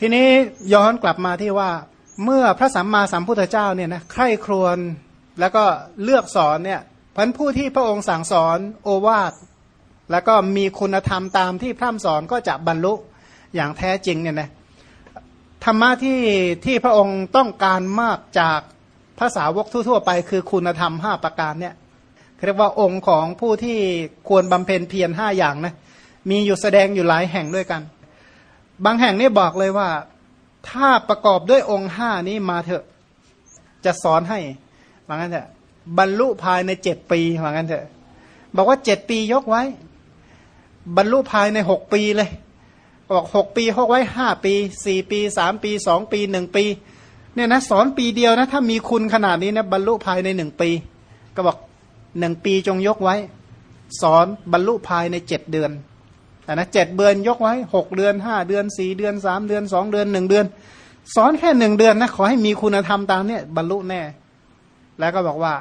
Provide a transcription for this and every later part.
ทีนี้ย้อนกลับมาที่ว่า เมื่อพระสัมมาสัมพุทธเจ้าเนี่ยนะใคร่ครวญแล้วก็เลือกสอนเนี่ยพันผู้ที่พระองค์สั่งสอนโอวาทแล้วก็มีคุณธรรมตามที่พร่ำสอนก็จะบรรลุอย่างแท้จริงเนี่ยนะธรรมะที่ที่พระองค์ต้องการมากจากภาษาวกทั่ว ๆ ไป คือคุณธรรมห้าประการเนี่ยเรียกว่าองค์ของผู้ที่ควรบำเพ็ญเพียรห้าอย่างนะมีอยู่แสดงอยู่หลายแห่งด้วยกัน บางแห่งนี่บอกเลยว่า ถ้าประกอบด้วยองค์ห้านี้มาเถอะ จะสอนให้ว่างั้นเถอะบรรลุภายในเจ็ดปีว่างั้นเถอะ บอกว่าเจ็ดปียกไว้ บรรลุภายในหกปีเลยบอกหกปียกไว้ห้าปีสี่ปีสามปีสองปีหนึ่งปี เนี่ยนะสอนปีเดียวนะ ถ้ามีคุณขนาดนี้นะบรรลุภายในหนึ่งปี ก็บอกหนึ่งปีจงยกไว้ สอนบรรลุภายในเจ็ดเดือน นะเจ็ดเดือนยกไว้หกเดือนห้าเดือนสี่เดือนสามเดือนสองเดือนหนึ่งเดือน สอนแค่หนึ่งเดือนนะขอให้มีคุณธรรมตามเนี่ยบรรลุแน่ แล้วก็บอกว่า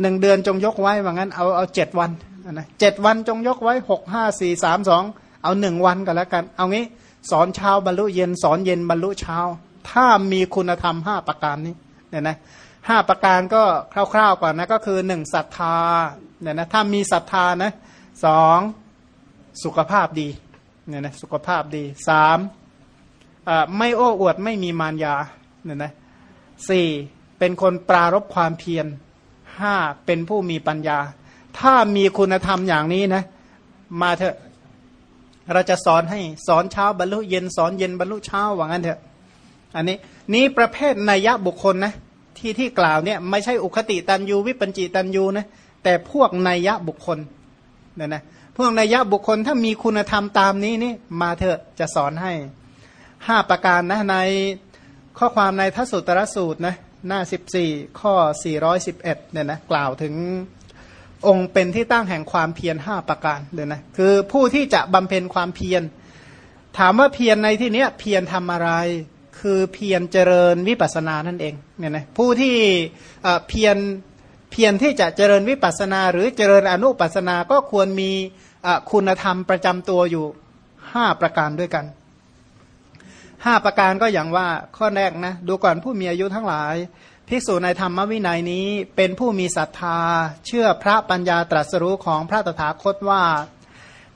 หนึ่งเดือนจงยกไว้ว่างั้นเอาเอาเจ็ดวันนะเจ็ดวันจงยกไว้หกห้าสี่สามสองเอาหนึ่งวันก็แล้วกัน เอางี้ สอนเช้าบรรลุเย็นสอนเย็นบรรลุเช้า ถ้ามีคุณธรรมห้าประการนี้เนี่ยนะห้าประการก็คร่าวๆก่อนนะก็คือหนึ่งศรัทธาเนี่ยนะถ้ามีศรัทธานะสอง สุขภาพดีเนี่ยนะสุขภาพดีสามไม่โอ้อวดไม่มีมารยาเนี่ยนะสี่เป็นคนปรารบความเพียรห้าเป็นผู้มีปัญญา ถ้ามีคุณธรรมอย่างนี้นะมาเถอะเราจะสอนให้สอนเช้าบรรลุเย็นสอนเย็นบรรลุเช้าว่างั้นเถอะอันนี้นี้ประเภทนัยยะบุคคลนะที่ที่กล่าวเนี่ยไม่ใช่อุคติตันยูวิปัญจิตันยูนะแต่พวกนัยยะบุคคลเนี่ยนะ พวกนัยยะบุคคลถ้ามีคุณธรรมตามนี้นี่มาเถอะจะสอนให้ห้าประการนะในข้อความในทัศสุตรสูตรนะหน้าสิบสี่ข้อสี่ร้อยสิบเอ็ดเนี่ยนะกล่าวถึงองค์เป็นที่ตั้งแห่งความเพียรห้าประการเลยนะคือผู้ที่จะบำเพ็ญความเพียร ถามว่าเพียรในที่นี้เพียรทำอะไร คือเพียรเจริญวิปัสสนานั่นเองเนี่ยนะผู้ที่เพียรเพียรที่จะเจริญวิปัสสนา หรือเจริญอนุปัสสนาก็ควรมี คุณธรรมประจำตัวอยู่ห้าประการด้วยกันห้าประการก็อย่างว่าข้อแรกนะดูก่อนผู้มีอายุทั้งหลายภิกษุในธรรมวินัยนี้เป็นผู้มีศรัทธา เชื่อพระปัญญาตรัสรู้ของพระตถาคตว่า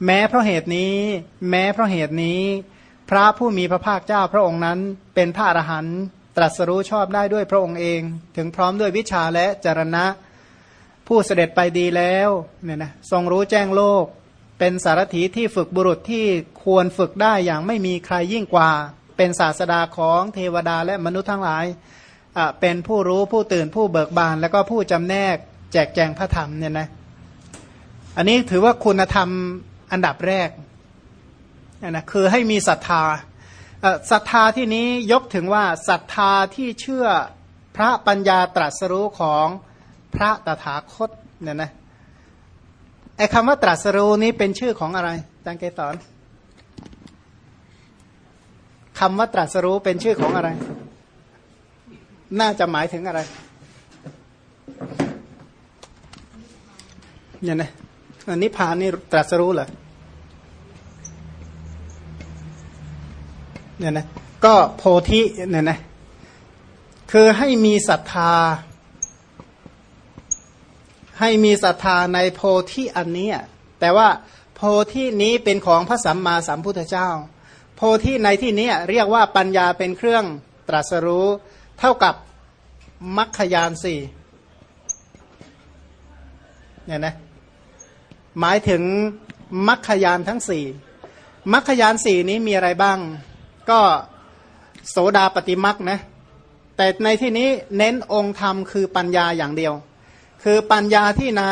แม้เพราะเหตุนี้ แม้เพราะเหตุนี้ พระผู้มีพระภาคเจ้าพระองค์นั้น เป็นพระอรหันต์ตรัสรู้ชอบได้ด้วยพระองค์เอง ถึงพร้อมด้วยวิชาและจรณะ ผู้เสด็จไปดีแล้วเนี่ยนะทรงรู้แจ้งโลก เป็นสารถีที่ฝึกบุรุษที่ควรฝึกได้อย่างไม่มีใครยิ่งกว่า เป็นศาสดาของเทวดาและมนุษย์ทั้งหลายเป็นผู้รู้ผู้ตื่นผู้เบิกบาน แล้วก็ผู้จำแนกแจกแจงพระธรรมเนี่ยนะอันนี้ถือว่าคุณธรรมอันดับแรกนะคือให้มีศรัทธาศรัทธาที่นี้ยกถึงว่าศรัทธาที่เชื่อพระปัญญาตรัสรู้ของพระตถาคตเนี่ยนะ อ้คำว่าตรัสรู้นี้เป็นชื่อของอะไรจังเกตอนคำว่าตรัสรู้เป็นชื่อของอะไร น่าจะหมายถึงอะไร เนี่ยนะอันนี้พานนี่ตรัสรู้เหรอ เนี่ยนะ ก็โพธิเนี่ยนะ คือให้มีศรัทธา ให้มีศรัทธาในโพธิอันนี้แต่ว่าโพธินี้เป็นของพระสัมมาสัมพุทธเจ้า โพธิในที่นี้เรียกว่าปัญญาเป็นเครื่องตรัสรู้ เท่ากับมัคคยานสี่เนี่ยนะหมายถึงมัคคยานทั้งสี่มัคคยานสี่นี้มีอะไรบ้าง ก็โสดาปฏิมักนะแต่ในที่นี้เน้นองค์ธรรมคือปัญญาอย่างเดียว คือปัญญาที่ใน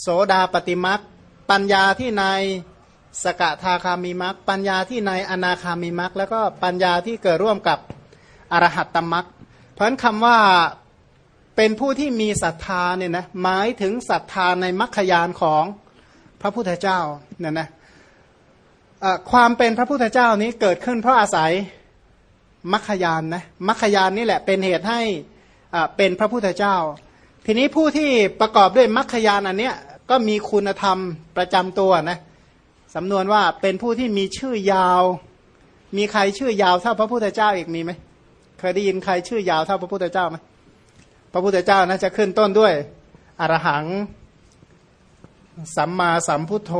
โสดาปฏิมักปัญญาที่ในสกทาคามีมักปัญญาที่ในอนาคามีมักแล้วก็ปัญญาที่เกิดร่วมกับอรหัตตมักเพราะนั้นคำว่าเป็นผู้ที่มีศรัทธาเนี่ยนะหมายถึงศรัทธาในมรรคยานของพระพุทธเจ้าเนี่ยนะความเป็นพระพุทธเจ้านี้เกิดขึ้นเพราะอาศัยมรรคยานนะมรรคยานนี่แหละเป็นเหตุให้เป็นพระพุทธเจ้า ทีนี้ผู้ที่ประกอบด้วยมรรคยานอันเนี้ยก็มีคุณธรรมประจำตัวนะสำนวนว่าเป็นผู้ที่มีชื่อยาว มีใครชื่อยาวเท่าพระพุทธเจ้าอีกมีไหมเคยได้ยินใครชื่อยาวเท่าพระพุทธเจ้าไหมพระพุทธเจ้านะจะขึ้นต้นด้วยอรหัง สัมมาสัมพุทโธ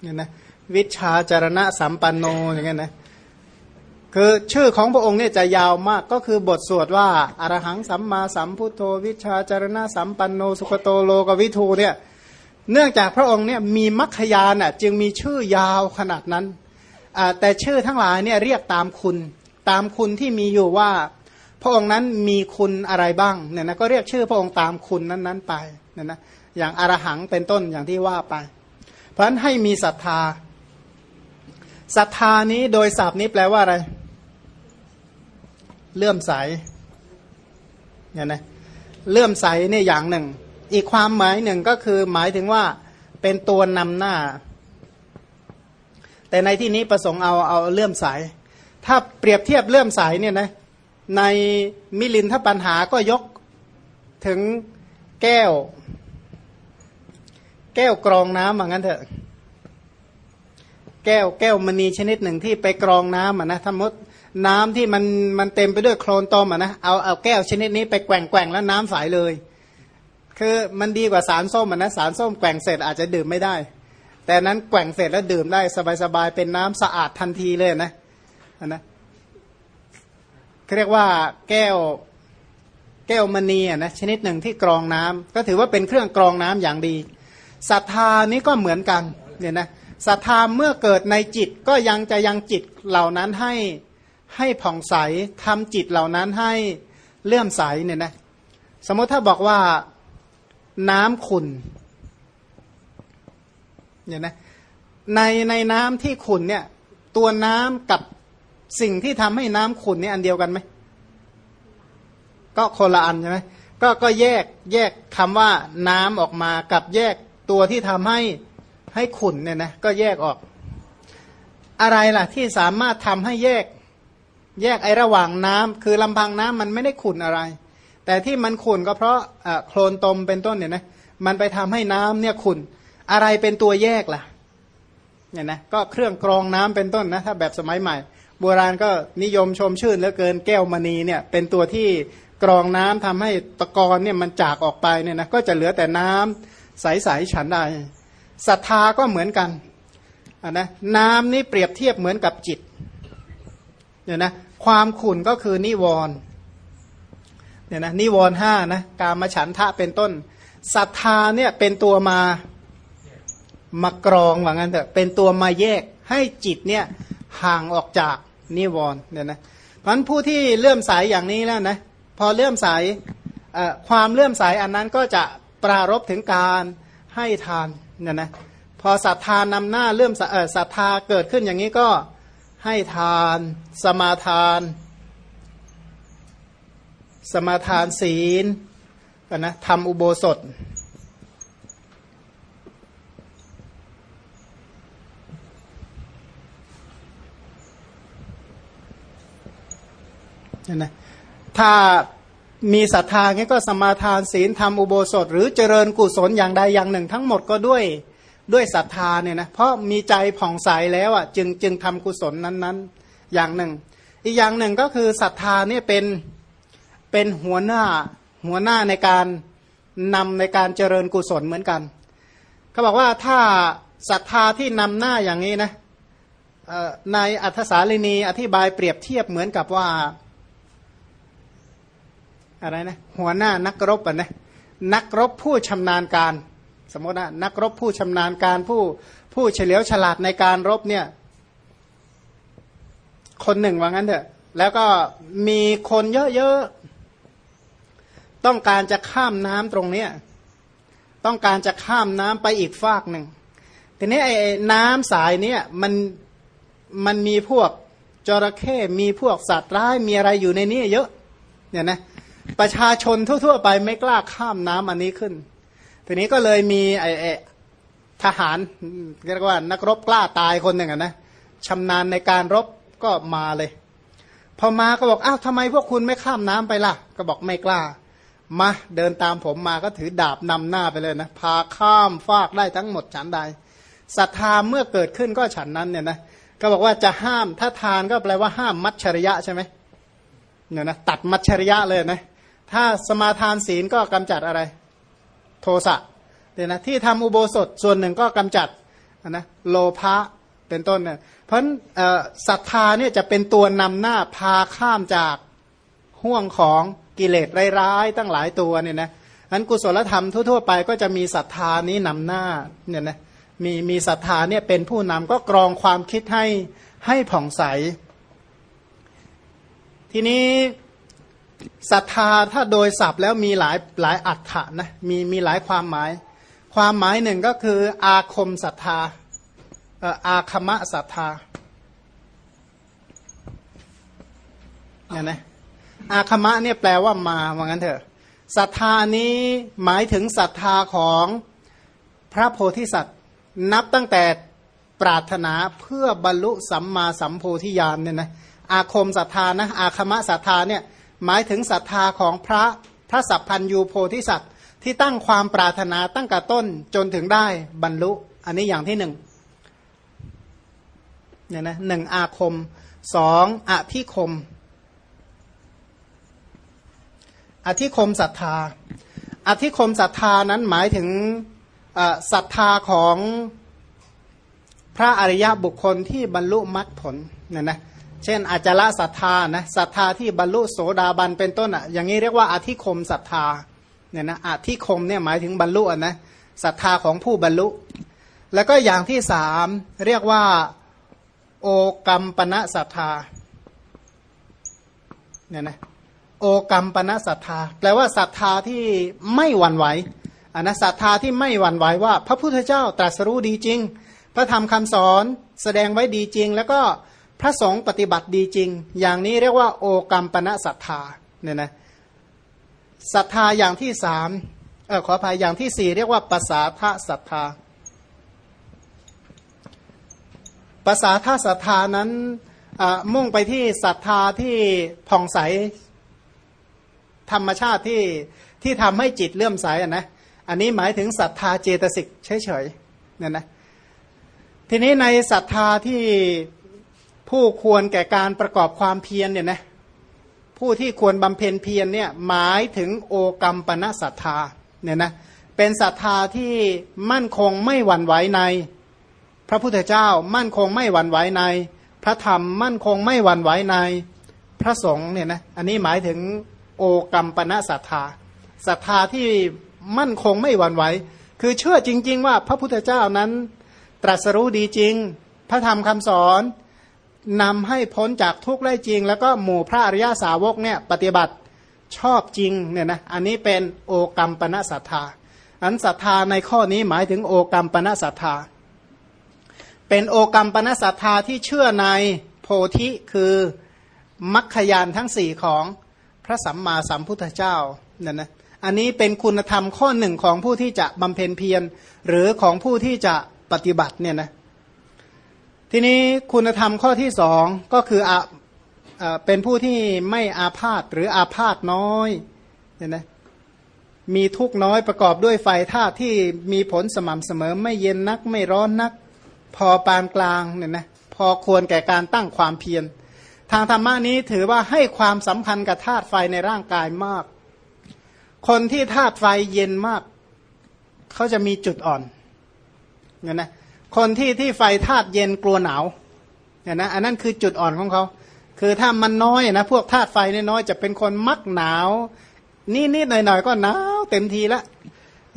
เนี่ยนะวิชาจารณะสัมปันโนอย่างเงี้ยนะ คือชื่อของพระองค์เนี่ยจะยาวมากก็คือบทสวดว่าอารหังสัมมาสัมพุทโธวิชาจารณะสัมปันโนสุขโตโลกวิทูเนี่ยเนื่องจากพระองค์เนี่ยมีมัคคยานอะจึงมีชื่อยาวขนาดนั้นแต่ชื่อทั้งหลายเนี่ยเรียกตามคุณ ตามคุณที่มีอยู่ว่า พระองค์นั้นมีคุณอะไรบ้างเนี่ยนะก็เรียกชื่อพระองค์ตามคุณนั้นๆไปเนี่ยนะอย่างอรหังเป็นต้นอย่างที่ว่าไป เพราะฉะนั้นให้มีศรัทธาศรัทธานี้โดยศัพท์นี้แปลว่าอะไร เลื่อมใสเนี่ยนะเลื่อมใสเนี่ยอย่างหนึ่ง อีกความหมายหนึ่งก็คือหมายถึงว่าเป็นตัวนำหน้า แต่ในที่นี้ประสงค์เอาเอาเลื่อมใส ถ้าเปรียบเทียบเลื่อมใสเนี่ยนะในมิลินทปัญหาก็ยกถึงแก้ว แก้วกรองน้ำอย่างนั้นเถอะ แก้วแก้วมณีชนิดหนึ่งที่ไปกรองน้ำอะนะทั้งหมด น้ำที่มันมันเต็มไปด้วยโคลนตมอะนะเอาเอาแก้วชนิดนี้ไปแกว่งแกว่งแล้วน้ำใสเลย คือมันดีกว่าสารส้มอะนะสารส้มแกว่งเสร็จอาจจะดื่มไม่ได้ แต่นั้นแกว่งเสร็จแล้วดื่มได้สบายๆเป็นน้ำสะอาดทันทีเลยนะนะเรียกว่าแก้วแก้วมณีอะนะชนิดหนึ่งที่กรองน้ำก็ถือว่าเป็นเครื่องกรองน้ำอย่างดีศรัทธานี้ก็เหมือนกันเนี่ยนะศรัทธาเมื่อเกิดในจิตก็ยังจะยังจิตเหล่านั้นให้ ให้ผ่องใสทำจิตเหล่านั้นให้เลื่อมใสเนี่ยนะสมมติถ้าบอกว่าน้ำขุนเนี่ยนะในในน้ำที่ขุนเนี่ย ตัวน้ำกับสิ่งที่ทำให้น้ำขุนเนี่ยอันเดียวกันไหมก็คนละอันใช่ไหมก็ก็แยกแยกคำว่าน้ำออกมากับแยกตัวที่ทำให้ให้ขุนเนี่ยนะก็แยกออก อะไรล่ะที่สามารถทำให้แยก แยกไอระหว่างน้ำคือลำพังน้ำมันไม่ได้ขุนอะไร แต่ที่มันขุนก็เพราะโคลนตมเป็นต้นเนี่ยนะมันไปทำให้น้ำเนี่ยขุนอะไรเป็นตัวแยกล่ะเนี่ยนะก็เครื่องกรองน้ำเป็นต้นนะถ้าแบบสมัยใหม่ โบราณก็นิยมชมชื่นเหลือเกินแก้วมณีเนี่ยเป็นตัวที่กรองน้ำทำให้ตะกอนเนี่ยมันจากออกไปเนี่ยนะก็จะเหลือแต่น้ำใสๆฉันใดศรัทธาก็เหมือนกันอ่านะน้ำนี่เปรียบเทียบเหมือนกับจิตเนี่ยนะ ความขุนก็คือนิวรณ์เนี่ยนะนิวรณ์ห้านะการมาฉันทะเป็นต้นศรัทธาเนี่ยเป็นตัวมามากรองว่างั้นเถอะเป็นตัวมาแยกให้จิตเนี่ยห่างออกจากนิวรณ์เนี่ยนะเพราะผู้ที่เลื่อมใสอย่างนี้แล้วนะพอเลื่อมใสความเลื่อมใสอันนั้นก็จะปรารบถึงการให้ทานเนี่ยนะพอศรัทธานำหน้าเลื่อมศรัทธาเกิดขึ้นอย่างนี้ก็ ให้ทาน สมาทาน สมาทานศีลกันนะทำอุโบสถ นะถ้ามีศรัทธาเงี้ยก็สมาทานศีลทำอุโบสถ หรือเจริญกุศลอย่างใดอย่างหนึ่ง ทั้งหมดก็ด้วย ด้วยศรัทธาเนี่ยนะเพราะมีใจผ่องใสแล้วอะจึงจึงทำกุศลนั้นๆ อย่างหนึ่ง อีกอย่างหนึ่งก็คือศรัทธาเนี่ยเป็นเป็นหัวหน้าหัวหน้าในการนำในการเจริญกุศลเหมือนกันเขาบอกว่าถ้าศรัทธาที่นำหน้าอย่างนี้นะในอัธสาลีนีอธิบายเปรียบเทียบเหมือนกับว่าอะไรนะหัวหน้านักรบอะนะนักรบผู้ชำนาญการ สมมตินะนักรบผู้ชำนาญการผู้ผู้เฉลียวฉลาดในการรบเนี่ย คนหนึ่งว่างั้นเถอะ แล้วก็มีคนเยอะๆต้องการจะข้ามน้ำตรงเนี้ยต้องการจะข้ามน้ำไปอีกฟากหนึ่งทีนี้ไอ้น้ำสายเนี้ยมันมันมีพวกจระเข้มีพวกสัตว์ร้ายมีอะไรอยู่ในนี้เยอะ เนี่ยนะประชาชนทั่ว ๆ ไปไม่กล้าข้ามน้ำอันนี้ขึ้น ทีนี้ก็เลยมีไอ้ทหารเรียกว่านักรบกล้าตายคนหนึ่งนะชำนาญในการรบก็มาเลย พอมาก็บอกอ้าวทำไมพวกคุณไม่ข้ามน้ำไปล่ะ ก็บอกไม่กล้า มาเดินตามผมมาก็ถือดาบนำหน้าไปเลยนะพาข้ามฟากได้ทั้งหมดฉันใดศรัทธาเมื่อเกิดขึ้นก็ฉันนั้นเนี่ยนะก็บอกว่าจะห้ามถ้าทานก็แปลว่าห้ามมัชชริยะใช่ไหมเนี่ยนะตัดมัชชริยะเลยนะถ้าสมาทานศีลก็กำจัดอะไร ทสะเนี่ยนะที่ทำอุโบสถส่วนหนึ่งก็กำจัดนะโลภะเป็นต้นเนี่ยเพราะศรัทธาเนี่ยจะเป็นตัวนำหน้าพาข้ามจากห่วงของกิเลสร้ายๆตั้งหลายตัวเนี่ยนะอันกุศลธรรมทั่วๆไปก็จะมีศรัทธานี้นำหน้าเนี่ยนะมีมีศรัทธาเนี่ยเป็นผู้นำก็กรองความคิดให้ให้ผ่องใส ทีนี้ ศรัทธาถ้าโดยศัพท์แล้วมีหลายหลายอัฏฐะนะมีมีหลายความหมาย ความหมายหนึ่งก็คืออาคมศรัทธาอาคมะศรัทธาเนี่ยนะอาคมะเนี่ยแปลว่ามาว่างั้นเถอะศรัทธานี้หมายถึงศรัทธาของพระโพธิสัตว์ นับตั้งแต่ปรารถนาเพื่อบรรลุสัมมาสัมโพธิญาณเนี่ยนะอาคมศรัทธานะอาคมะศรัทธาเนี่ย หมายถึงศรัทธาของพระพระสัพพันยูโพธิสัตว์ที่ตั้งความปรารถนาตั้งแต่ต้นจนถึงได้บรรลุ อันนี้อย่างที่หนึ่งเนี่ยนะหนึ่งอาคมสองอภิคม อธิคมศรัทธา อธิคมศรัทธานั้นหมายถึงศรัทธาของพระอริยบุคคลที่บรรลุมรรคผลเนี่ยนะ เช่นอาจละศรัทธานะศรัทธาที่บรรลุโสดาบันเป็นต้นอะอย่างนี้เรียกว่าอธิคมศรัทธาเนี่ยนะอธิคมเนี่ยหมายถึงบรรลุนะศรัทธาของผู้บรรลุ แล้วก็อย่างที่สามเรียกว่าโอกรรมปณะศรัทธาเนี่ยนะโอกรรมปณศรัทธา แปลว่าศรัทธาที่ไม่หวั่นไหวอันนะศรัทธาที่ไม่หวั่นไหวว่า พระพุทธเจ้าตรัสรู้ดีจริง พระธรรมคำสอนแสดงไว้ดีจริง แล้วก็ พระสงฆ์ปฏิบัติดีจริง อย่างนี้เรียกว่า โอกรรมปณศรัทธาเนี่ยนะศรัทธาอย่างที่สามเออขออภัยอย่างที่สี่เรียกว่าภาษาทศรัทธาภาษาทศรัทธานั้นมุ่งไปที่ศรัทธาที่ผ่องใสธรรมชาติที่ที่ทำให้จิตเลื่อมใสอะนะอันนี้หมายถึงศรัทธาเจตสิกเฉยๆเนี่ยนะทีนี้ในศรัทธาที่ ผู้ควรแก่การประกอบความเพียรเนี่ยนะผู้ที่ควรบำเพ็ญเพียรเนี่ยหมายถึงโอกรรมปณะศรัทธาเนี่ยนะเป็นศรัทธาที่มั่นคงไม่หวั่นไหวใน พระพุทธเจ้ามั่นคงไม่หวั่นไหวใน พระธรรมมั่นคงไม่หวั่นไหวในพระสงฆ์เนี่ยนะอันนี้หมายถึงโอกรรมปณะศรัทธาศรัทธาที่มั่นคงไม่หวั่นไหวคือเชื่อจริง ๆ ว่าพระพุทธเจ้านั้น ตรัสรู้ดีจริง พระธรรมคำสอน นำให้พ้นจากทุกข์ได้จริง แล้วก็หมู่พระอริยาสาวกเนี่ยปฏิบัติชอบจริงเนี่ยนะอันนี้เป็นโอกรรมปณะศรัทธาอันศรัทธาในข้อนี้หมายถึงโอกรรมปณะศรัทธา เป็นโอกรรมปณะศรัทธาที่เชื่อในโพธิคือมัคคยานทั้งสี่ของพระสัมมาสัมพุทธเจ้านั่นนะอันนี้เป็นคุณธรรมข้อหนึ่งของผู้ที่จะบำเพ็ญเพียรหรือของผู้ที่จะปฏิบัติเนี่ยนะ ทีนี้คุณธรรมข้อที่สองก็คืออเป็นผู้ที่ไม่อาพาธหรืออาพาธน้อยเนี่ยนะมีทุกน้อยประกอบด้วยไฟธาตุที่มีผลสม่ำเสมอ ไม่เย็นนักไม่ร้อนนัก พอปานกลางเนี่ยนะพอควรแก่การตั้งความเพียร ทางธรรมะนี้ถือว่าให้ความสำคัญกับธาตุไฟในร่างกายมาก คนที่ธาตุไฟเย็นมาก เขาจะมีจุดอ่อนเนี่ยนะ คนที่ที่ไฟธาตุเย็นกลัวหนาวเนี่ยนะอันนั้นคือจุดอ่อนของเขา คือถ้ามันน้อยนะพวกธาตุไฟน้อยจะเป็นคนมักหนาวนี่นิดหน่อยๆก็หนาวเต็มทีละ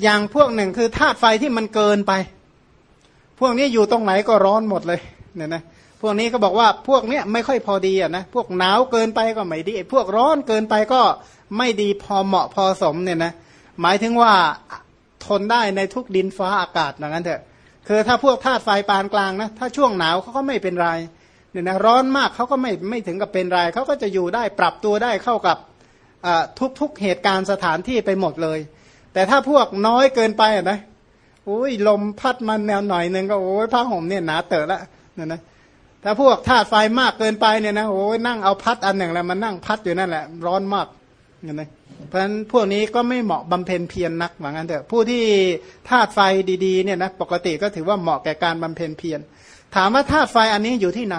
อย่างพวกหนึ่งคือธาตุไฟที่มันเกินไป พวกนี้อยู่ตรงไหนก็ร้อนหมดเลยเนี่ยนะพวกนี้ก็บอกว่าพวกเนี้ยไม่ค่อยพอดีอะนะพวกหนาวเกินไปก็ไม่ดี พวกร้อนเกินไปก็ไม่ดีพอเหมาะพอสมเนี่ยนะหมายถึงว่าทนได้ในทุกดินฟ้าอากาศอย่างนั้นเถอะ คือถ้าพวกธาตุไฟปานกลางนะถ้าช่วงหนาวเขาก็ไม่เป็นไรเนี่ยนะร้อนมากเขาก็ไม่ไม่ถึงกับเป็นไรเขาก็จะอยู่ได้ปรับตัวได้เข้ากับทุกๆเหตุการณ์สถานที่ไปหมดเลย แต่ถ้าพวกน้อยเกินไปอะนะโอ้ยลมพัดมันแนวหน่อยนึงก็โอ้ยผ้าห่มเนี่ยหนาเตอะละเนี่ยนะถ้าพวกธาตุไฟมากเกินไปเนี่ยนะโอ้ยนั่งเอาพัดอันหนึ่งแล้วมันนั่งพัดอยู่นั่นแหละ ร้อนมากเห็นไหม เพราะฉะนั้นพวกนี้ก็ไม่เหมาะบำเพ็ญเพียรนักว่างั้นเถอะผู้ที่ธาตุไฟดีๆเนี่ยนะปกติก็ถือว่าเหมาะแก่การบำเพ็ญเพียรถามว่าธาตุไฟอันนี้อยู่ที่ไหน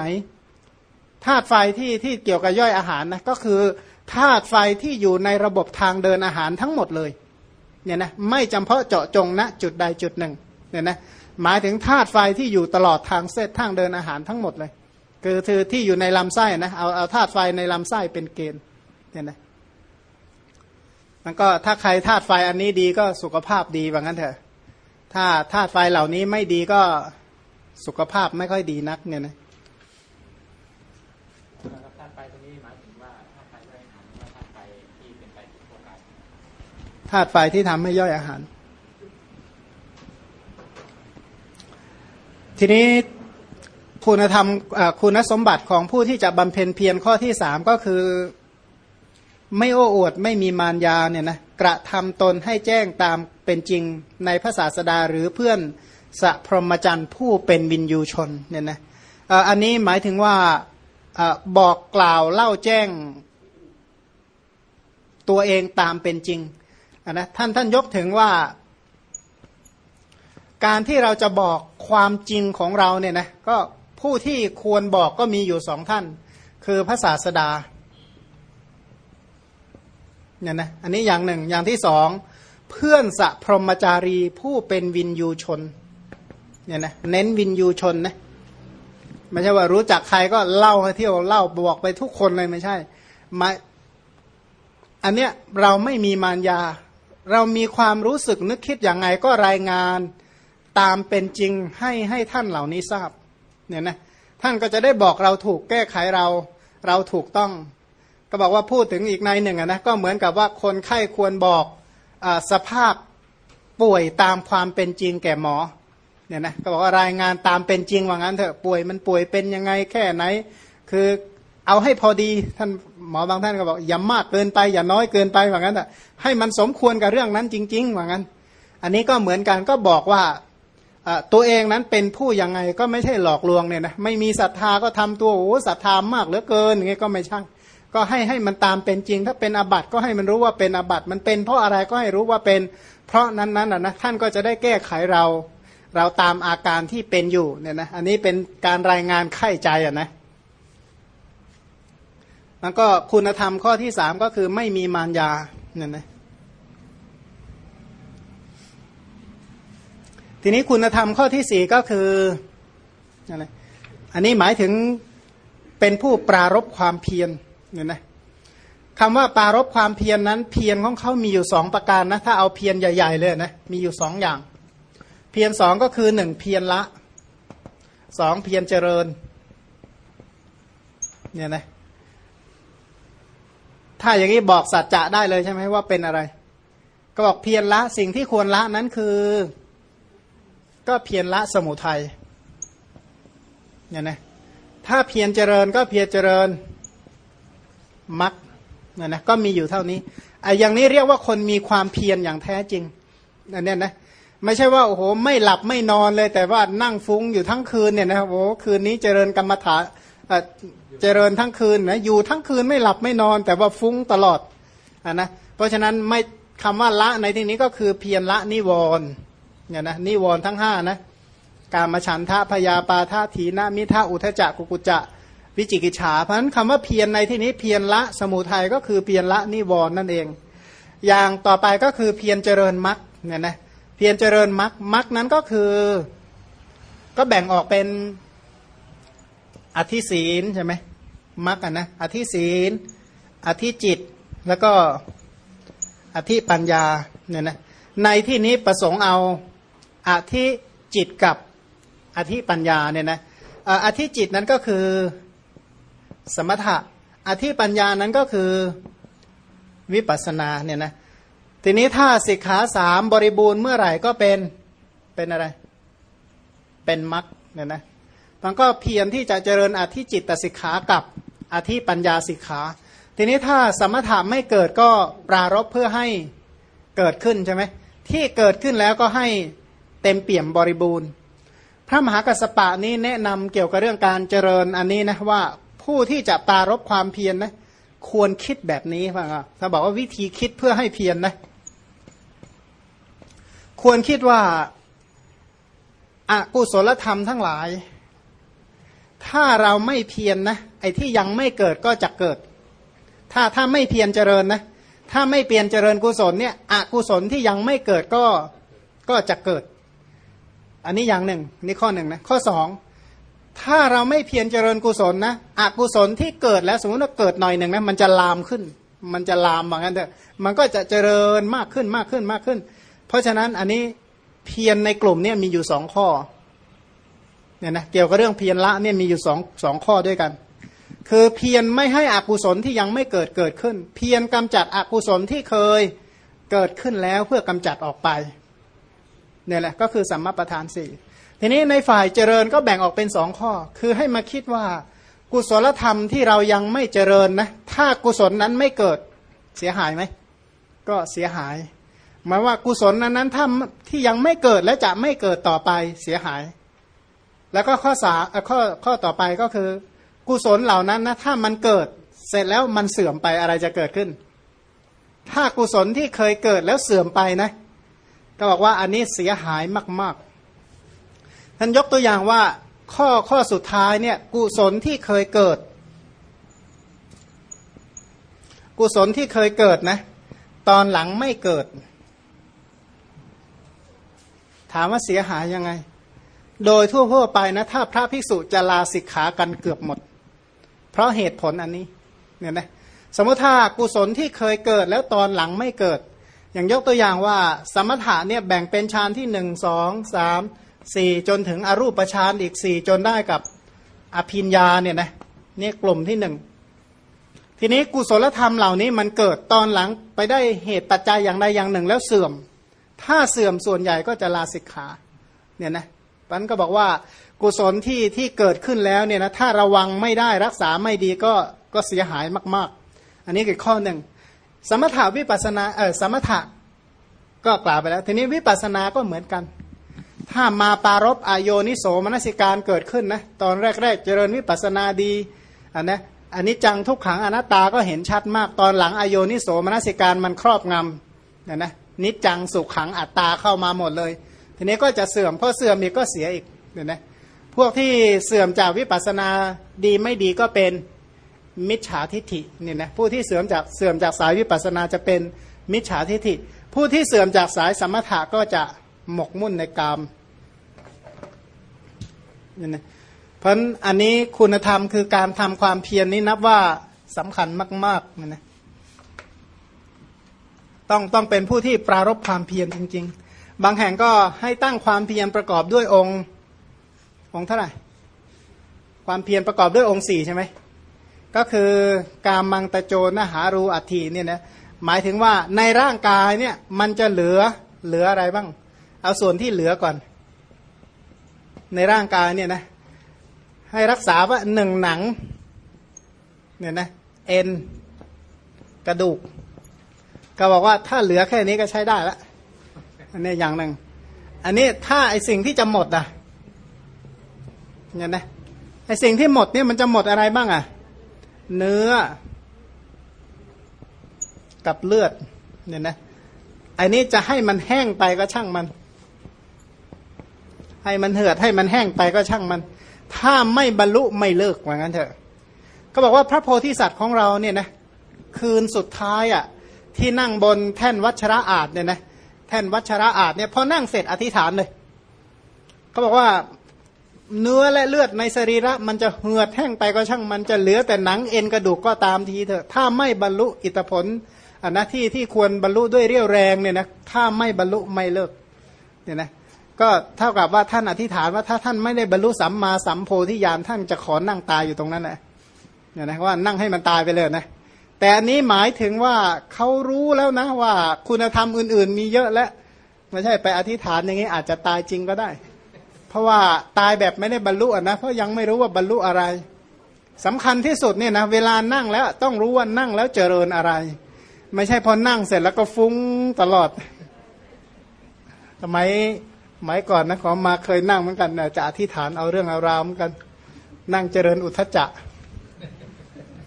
ธาตุไฟที่ที่เกี่ยวกับย่อยอาหารนะก็คือธาตุไฟที่อยู่ในระบบทางเดินอาหารทั้งหมดเลยเนี่ยนะไม่จำเพาะเจาะจงณนะจุดใดจุดหนึ่งเนี่ยนะหมายถึงธาตุไฟที่อยู่ตลอดทางเส้นทางเดินอาหารทั้งหมดเลย คือคือที่อยู่ในลำไส้นะเอาเอาธาตุไฟในลำไส้เป็นเกณฑ์เนี่ยนะ มันก็ถ้าใครธาตุไฟอันนี้ดีก็สุขภาพดีว่างั้นเถอะ ถ้าธาตุไฟเหล่านี้ไม่ดีก็สุขภาพไม่ค่อยดีนักเนี่ยนะธาตุไฟที่ทั่วกายธาตุไฟที่ทำให้ย่อยอาหาร ทีนี้คุณธรรมคุณสมบัติของผู้ที่จะบำเพ็ญเพียรข้อที่สามก็คือ ไม่โอ้อวดไม่มีมารยาเนี่ยนะกระทำตนให้แจ้งตามเป็นจริงในพระศาสดาหรือเพื่อนสัพรหมจันทร์ผู้เป็นวินยูชนเนี่ยนะอันนี้หมายถึงว่าบอกกล่าวเล่าแจ้งตัวเองตามเป็นจริงนะท่านท่านยกถึงว่า การที่เราจะบอกความจริงของเราเนี่ยนะก็ผู้ที่ควรบอกก็มีอยู่สองท่าน คือพระศาสดา เนี่ยนะอันนี้อย่างหนึ่งอย่างที่สองเพื่อนสัพรหมจารีผู้เป็นวินยูชนเนี่ยนะเน้นวินยูชนนะไม่ใช่ว่ารู้จักใครก็เล่าให้เที่ยวเล่าบอกไปทุกคนเลยไม่ใช่มาอันเนี้ยเราไม่มีมารยา เรามีความรู้สึกนึกคิดอย่างไงก็รายงานตามเป็นจริงให้ให้ท่านเหล่านี้ทราบเนี่ยนะท่านก็จะได้บอกเราถูกแก้ไขเรา เราถูกต้อง ก็บอกว่าพูดถึงอีกในหนึ่งนะก็เหมือนกับว่าคนไข้ควรบอกอสภาพป่วยตามความเป็นจริงแก่หมอเนี่ยนะก็บอกว่ารายงานตามเป็นจริงว่างั้นเถอะป่วยมันป่วยเป็นยังไงแค่ไหน คือเอาให้พอดีท่านหมอบางท่านก็บอกอย่ามากเกินไปอย่าน้อยเกินไปว่างั้นอะให้มันสมควรกับเรื่องนั้นจริง ๆ ว่างั้น อันนี้ก็เหมือนกันก็บอกว่าตัวเองนั้นเป็นผู้ยังไงก็ไม่ใช่หลอกลวงเนี่ยนะไม่มีศรัทธาก็ทำตัวโอ้ศรัทธามากเหลือเกินอย่างเงี้ยก็ไม่ใช่ ก็ให้ให้มันตามเป็นจริง ถ้าเป็นอบัตก็ให้มันรู้ว่าเป็นอบัตมันเป็นเพราะอะไรก็ให้รู้ว่าเป็น เพราะนั้นนั้นนะท่านก็จะได้แก้ไขเรา เราตามอาการที่เป็นอยู่เนี่ยนะอันนี้เป็นการรายงานไข้ใจอะนะแล้วก็คุณธรรมข้อที่สามก็คือไม่มีมารยาเนี่ยนะทีนี้คุณธรรมข้อที่สี่ก็คืออะไรอันนี้หมายถึงเป็นผู้ปรารบความเพียร เนี่ยนะคำว่าปารบความเพียรนนั้นเพียรของเขามีอยู่สองประการนะถ้าเอาเพียรใหญ่ ๆ เลยนะมีอยู่สองอย่าง เพียรสองก็คือหนึ่งเพียรละสองเพียรเจริญเนี่ยนะถ้าอย่างนี้บอกสัจจะได้เลยใช่ไหมว่าเป็นอะไร ก็บอกเพียรละสิ่งที่ควรละนั้นคือ ก็เพียรละสมุทัยเนี่ยนะถ้าเพียรเจริญก็เพียรเจริญ มักนะนะก็มีอยู่เท่านี้ไอ้อย่างนี้เรียกว่าคนมีความเพียรอย่างแท้จริงอันนี้นะไม่ใช่ว่าโอ้โหไม่หลับไม่นอนเลย แต่ว่านั่งฟุ้งอยู่ทั้งคืนเนี่ยนะโอ้คืนนี้เจริญกรรมฐานเจริญทั้งคืนนะอยู่ทั้งคืนไม่หลับไม่นอน แต่ว่าฟุ้งตลอดอ่านะเพราะฉะนั้นไม่คำว่าละในที่นี้ก็คือเพียรละนิวรณ์เนี่ยนะนิวรณ์ทั้งห้านะการมาฉันทะพยาปาทาถีนามิทะอุทะจักกุกุจะ วิจิกิจฉาเพราะฉะนั้นคำว่าเพียรในที่นี้เพียรละสมุทัยก็คือเพียรละนิวรณ์นั่นเอง อย่างต่อไปก็คือเพียรเจริญมรรคเนี่ยนะเพียรเจริญมรรคมรรคนั้นก็คือก็แบ่งออกเป็นอธิศีลใช่ไหมมรรคนะอธิศีล อธิจิตแล้วก็อธิปัญญาเนี่ยนะในที่นี้ประสงค์เอาอธิจิตกับอธิปัญญาเนี่ยนะอธิจิตนั้นก็คือ สมถะอธิปัญญานั้นก็คือวิปัสนาเนี่ยนะทีนี้ถ้าสิกขาสามบริบูรณ์เมื่อไหร่ก็เป็นเป็นอะไร เป็นมรรคเนี่ยนะมันก็เพียรที่จะเจริญอธิจิตตสิกขากับอธิปัญญาสิกขา ทีนี้ถ้าสมถะไม่เกิดก็ปรารบเพื่อให้เกิดขึ้นใช่ไหมที่เกิดขึ้นแล้วก็ให้เต็มเปี่ยมบริบูรณ์ พระมหากัสสปะนี้แนะนำเกี่ยวกับเรื่องการเจริญอันนี้นะว่า ผู้ที่จะปารบความเพียรนนะควรคิดแบบนี้ฟังอะถ้าบอกว่าวิธีคิดเพื่อให้เพียรนนะควรคิดว่าอากุศลธรรมทั้งหลาย ถ้าเราไม่เพียรนนะไอ้ที่ยังไม่เกิดก็จะเกิด ถ้าถ้าไม่เพียรเจริญนะถ้าไม่เปลี่ยนเจริญกุศลเนี่ยอกุศลที่ยังไม่เกิดก็ก็จะเกิด อันนี้อย่างหนึ่งนี่ข้อหนึ่งนะข้อสอง ถ้าเราไม่เพียรเจริญกุศลนะอกุศลที่เกิดแล้วสมมติว่าเกิดหน่อยหนึ่งนะมันจะลามขึ้น มันจะลามเหมือนกันเถอะมันก็จะเจริญมากขึ้นมากขึ้นมากขึ้น เพราะฉะนั้นอันนี้เพียรในกลุ่มเนี่ยมีอยู่สองข้อเนี่ยนะเกี่ยวกับเรื่องเพียรละเนี่ยมีอยู่สองสองข้อด้วยกัน คือเพียรไม่ให้อกุศลที่ยังไม่เกิดเกิดขึ้น เพียรกำจัดอกุศลที่เคยเกิดขึ้นแล้วเพื่อกำจัดออกไปเนี่ยแหละก็คือสัมมาประธานสี่ ทีนี้ในฝ่ายเจริญก็แบ่งออกเป็นสองข้อ คือให้มาคิดว่ากุศลธรรมที่เรายังไม่เจริญนะ ถ้ากุศลนั้นไม่เกิดเสียหายไหม ก็เสียหาย หมายว่ากุศลนั้นนั้นถ้าที่ยังไม่เกิดและจะไม่เกิดต่อไปเสียหาย แล้วก็ข้อสาข้อข้อต่อไปก็คือ กุศลเหล่านั้นนะถ้ามันเกิดเสร็จแล้วมันเสื่อมไปอะไรจะเกิดขึ้น ถ้ากุศลที่เคยเกิดแล้วเสื่อมไปนะ ก็บอกว่าอันนี้เสียหายมาก ๆ ท่านยกตัวอย่างว่าข้อข้อสุดท้ายเนี่ยกุศลที่เคยเกิด กุศลที่เคยเกิดนะ ตอนหลังไม่เกิด ถามว่าเสียหายยังไง โดยทั่วๆไปนะ ถ้าพระภิกษุจะลาสิกขากันเกือบหมด เพราะเหตุผลอันนี้เนี่ยนะสมมติถ้ากุศลที่เคยเกิดแล้วตอนหลังไม่เกิด อย่างยกตัวอย่างว่า สมถะเนี่ยแบ่งเป็นฌานที่หนึ่งสองสาม สี่จนถึงอรูปฌานอีกสี่จนได้กับอภิญญาเนี่ยนะนี่กลุ่มที่หนึ่งทีนี้กุศลธรรมเหล่านี้มันเกิดตอนหลังไปได้เหตุปัจจัยอย่างใดอย่างหนึ่งแล้วเสื่อม ถ้าเสื่อมส่วนใหญ่ก็จะลาสิกขาเนี่ยนะปันก็บอกว่ากุศลที่ที่เกิดขึ้นแล้วเนี่ยนะถ้าระวังไม่ได้รักษาไม่ดีก็ก็เสียหายมาก ๆ อันนี้คือข้อหนึ่งสมถาวิปัสนาเออสมถะก็กล่าวไปแล้ว ทีนี้วิปัสนาก็เหมือนกัน ถ้ามาปารบอโยนิโสมนสิการเกิดขึ้นนะตอนแรก ๆ เจริญวิปัสนาดีอันนะอันนี้จังทุกขังอนัตตาก็เห็นชัดมากตอนหลังอโยนิโสมนสิการมันครอบงำนะนะนิจจังสุขขังอัตตาเข้ามาหมดเลย ทีนี้ก็จะเสื่อมเพราะเสื่อมอีกก็เสียอีกเนี่ยนะพวกที่เสื่อมจากวิปัสนาดีไม่ดีก็เป็นมิจฉาทิฐิเนี่ยนะผู้ที่เสื่อมจากเสื่อมจากสายวิปัสนาจะเป็นมิจฉาทิฐิ ผู้ที่เสื่อมจากสายสมถะก็จะหมกมุ่นในกาม นี่นะเพราะอันนี้คุณธรรมคือการทำความเพียรนนี้นับว่าสำคัญมากๆนะนะต้องต้องเป็นผู้ที่ปรารบความเพียรจริง ๆ บางแห่งก็ให้ตั้งความเพียรประกอบด้วยองค์องค์เท่าไหร่ ความเพียรประกอบด้วยองค์สี่ใช่ไหมก็คือการมังตะโจนหารูอัฐิเนี่ยนะหมายถึงว่าในร่างกายเนี่ยมันจะเหลือเหลืออะไรบ้าง เอาส่วนที่เหลือก่อน ในร่างกายเนี่ยนะให้รักษาว่าหนึ่งหนังเนี่ยนะเอ็นกระดูก ก็บอกว่าถ้าเหลือแค่นี้ก็ใช้ได้ละอันนี้อย่างหนึ่งอันนี้ถ้าไอสิ่งที่จะหมดอะเนี่ยนะไอสิ่งที่หมดเนี่ยมันจะหมดอะไรบ้างอะ เนื้อ กับเลือดเนี่ยนะอันนี้จะให้มันแห้งไปก็ช่างมัน ให้มันเหือดให้มันแห้งไปก็ช่างมัน ถ้าไม่บรรลุไม่เลิกว่างั้นเถอะเขาบอกว่าพระโพธิสัตว์ของเราเนี่ยนะคืนสุดท้ายอะที่นั่งบนแท่นวัชระอาจเนี่ยนะแท่นวัชระอาจเนี่ยพอนั่งเสร็จอธิษฐานเลยเขาบอกว่าเนื้อและเลือดในสรีระมันจะเหือดแห้งไปก็ช่างมันจะเหลือแต่หนังเอ็นกระดูกก็ตามทีเถอะถ้าไม่บรรลุอิทธิผลอันนะที่ที่ควรบรรลุด้วยเรี่ยวแรงเนี่ยนะถ้าไม่บรรลุไม่เลิกเนี่ยนะ ก็เท่ากับว่าท่านอธิษฐานว่าถ้าท่านไม่ได้บรรลุสัมมาสัมโพธิญาณท่านจะขอนั่งตายอยู่ตรงนั้นแหละเนี่ยนะว่านั่งให้มันตายไปเลยนะแต่อันนี้หมายถึงว่าเขารู้แล้วนะว่าคุณธรรมอื่น ๆ มีเยอะแล้วไม่ใช่ไปอธิษฐานอย่างนี้อาจจะตายจริงก็ได้ เพราะว่าตายแบบไม่ได้บรรลุนะเพราะยังไม่รู้ว่าบรรลุอะไรสำคัญที่สุดเนี่ยนะเวลานั่งแล้วต้องรู้ว่านั่งแล้วเจริญอะไร ไม่ใช่พอนั่งเสร็จแล้วก็ฟุ้งตลอดทำไม หมายก่อนนะขอมาเคยนั่งเหมือนกันจะอธิษฐานเอาเรื่องเอาราวเหมือนกัน นั่งเจริญอุทจจะ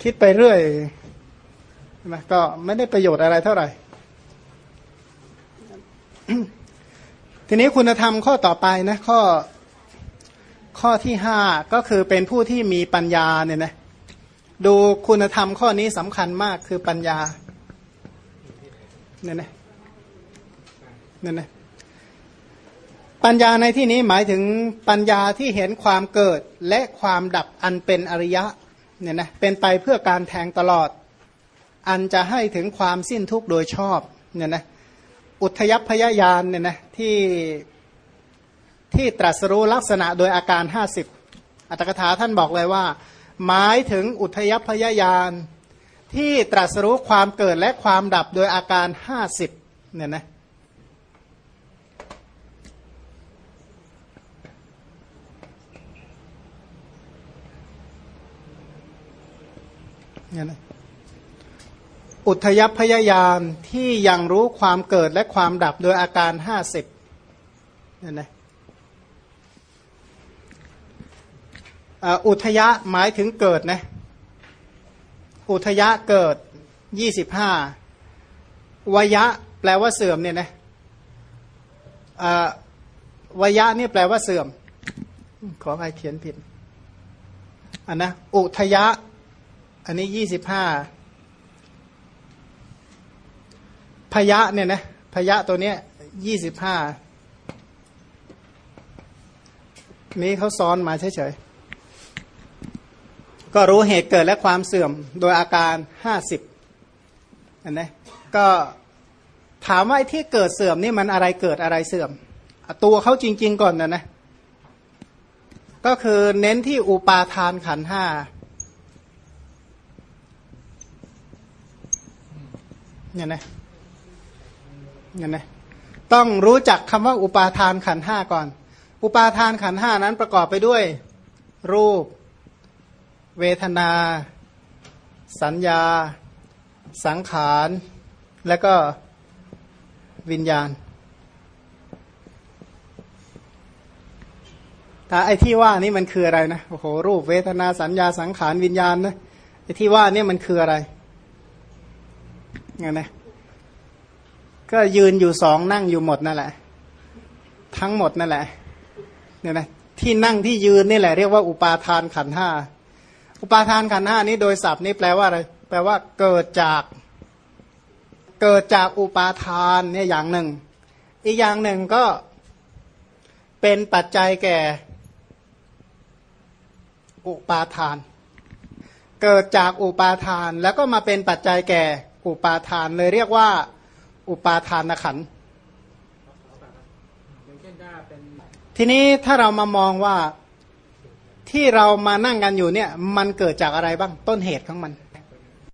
คิดไปเรื่อยช่ไหมก็ไม่ได้ประโยชน์อะไรเท่าไหร่ ทีนี้คุณธรรมข้อต่อไปนะข้อข้อที่ห้าก็คือเป็นผู้ที่มีปัญญาเนี่ยนะดูคุณธรรมข้อนี้สำคัญมากคือปัญญาเนี่ยนะเนี่ยนะ ปัญญาในที่นี้หมายถึงปัญญาที่เห็นความเกิดและความดับอันเป็นอริยะเนี่ยนะเป็นไปเพื่อการแทงตลอด อันจะให้ถึงความสิ้นทุกข์โดยชอบเนี่ยนะอุทยพยายานเนี่ยนะที่ที่ตรัสรู้ลักษณะโดยอาการ 50 อัตถกถาท่านบอกเลยว่า หมายถึงอุทยพยายานที่ตรัสรู้ความเกิดและความดับโดยอาการ 50เนี่ยนะ เนี่ยนะอุทยพยายานที่ยังรู้ความเกิดและความดับโดยอาการ50เนี่ยนะอุทยะหมายถึงเกิดนะอุทยะเกิดยี่สิบห้าวยะแปลว่าเสื่อมเนี่ยนะวยะนี่แปลว่าเสื่อม ขอใครเขียนผิดอันนะอุทยะ อันนี้ยี่สิบห้าพยะเนี่ยนะพยะตัวเนี้ยยี่สิบห้านี้เขาซ้อนมาเฉยๆ ก็รู้เหตุเกิดและความเสื่อมโดยอาการห้าสิบอันนะก็ถามว่าไอ้ที่เกิดเสื่อมนี่มันอะไรเกิดอะไรเสื่อม ตัวเขาจริง ๆ ก่อนนะนะ ก็คือเน้นที่อุปาทานขันห้า เนี่ยนะเนี่ยนะต้องรู้จักคำว่าอุปาทานขันห้าก่อน อุปาทานขันห้านั้นประกอบไปด้วย รูป เวทนา สัญญา สังขาร และก็วิญญาณถ้าไอ้ที่ว่านี่มันคืออะไรนะโอ้โหรูปเวทนาสัญญาสังขารวิญญาณนะไอ้ที่ว่านี่มันคืออะไร ไงนะก็ยืนอยู่สองนั่งอยู่หมดนั่นแหละ ทั้งหมดนั่นแหละเนี่ยนะที่นั่งที่ยืนนี่แหละเรียกว่าอุปาทานขันห้าอุปาทานขันห้านี้โดยศัพท์นี้แปลว่าอะไรแปลว่าเกิดจาก เกิดจากอุปาทานเนี่ยอย่างหนึ่ง อีกอย่างหนึ่งก็เป็นปัจจัยแก่ อุปาทาน เกิดจากอุปาทานแล้วก็มาเป็นปัจจัยแก่ อุปาทานเลยเรียกว่า อุปาทานขันทีนี้ถ้าเรามามองว่าที่เรามานั่งกันอยู่เนี่ย มันเกิดจากอะไรบ้างต้นเหตุของมัน